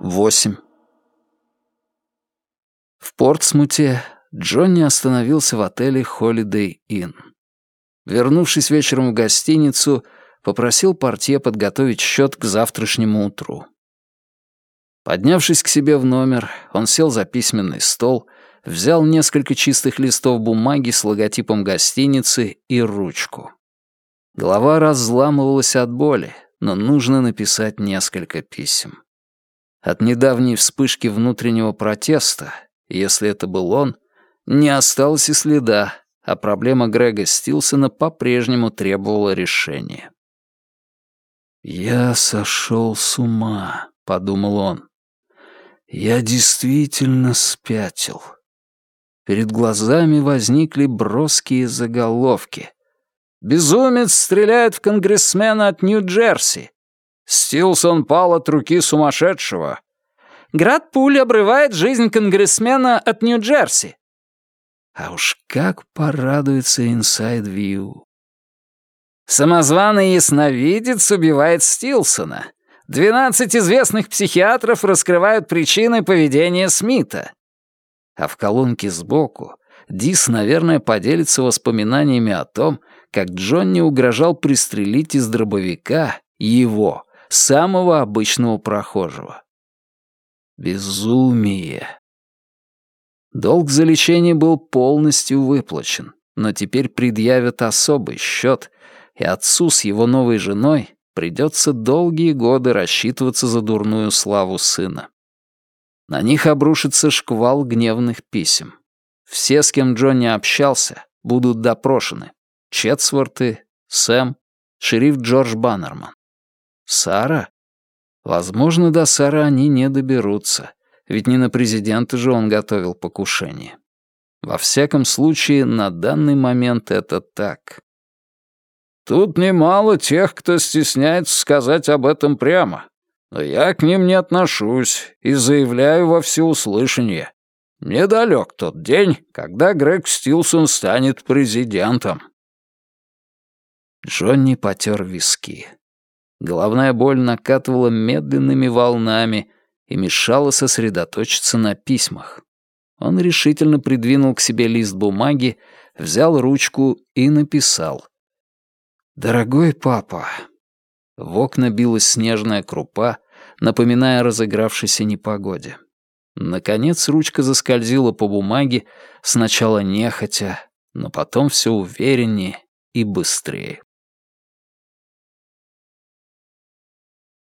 Восемь. В Портсмуте Джонни остановился в отеле Holiday Inn. Вернувшись вечером в гостиницу, попросил портье подготовить счет к завтрашнему утру. Поднявшись к себе в номер, он сел за письменный стол, взял несколько чистых листов бумаги с логотипом гостиницы и ручку. Голова разламывалась от боли, но нужно написать несколько писем. От недавней вспышки внутреннего протеста, если это был он, не осталось и следа, а проблема Грега Стилсона по-прежнему требовала решения. «Я сошел с ума», — подумал он. «Я действительно спятил». Перед глазами возникли броские заголовки. «Безумец стреляет в конгрессмена от Нью-Джерси. Стилсон пал от руки сумасшедшего. Град пуль обрывает жизнь конгрессмена от Нью-Джерси. А уж как порадуется Inside View. Самозваный ясновидец убивает Стилсона. Двенадцать известных психиатров раскрывают причины поведения Смита. А в колонке сбоку Дис, наверное, поделится воспоминаниями о том, как Джонни угрожал пристрелить из дробовика его, самого обычного прохожего. Безумие. Долг за лечение был полностью выплачен, но теперь предъявят особый счет, и отцу с его новой женой придется долгие годы рассчитываться за дурную славу сына. На них обрушится шквал гневных писем. Все, с кем Джонни общался, будут допрошены. Четсворты, Сэм, шериф Джордж Баннерман. Сара? Возможно, до Сары они не доберутся, ведь не на президента же он готовил покушение. Во всяком случае, на данный момент это так. Тут немало тех, кто стесняется сказать об этом прямо, но я к ним не отношусь и заявляю во всеуслышание. Недалек тот день, когда Грег Стилсон станет президентом. Джонни потер виски. Головная боль накатывала медленными волнами и мешала сосредоточиться на письмах. Он решительно придвинул к себе лист бумаги, взял ручку и написал. «Дорогой папа». В окна билась снежная крупа, напоминая о разыгравшейся непогоде. Наконец ручка заскользила по бумаге, сначала нехотя, но потом все увереннее и быстрее.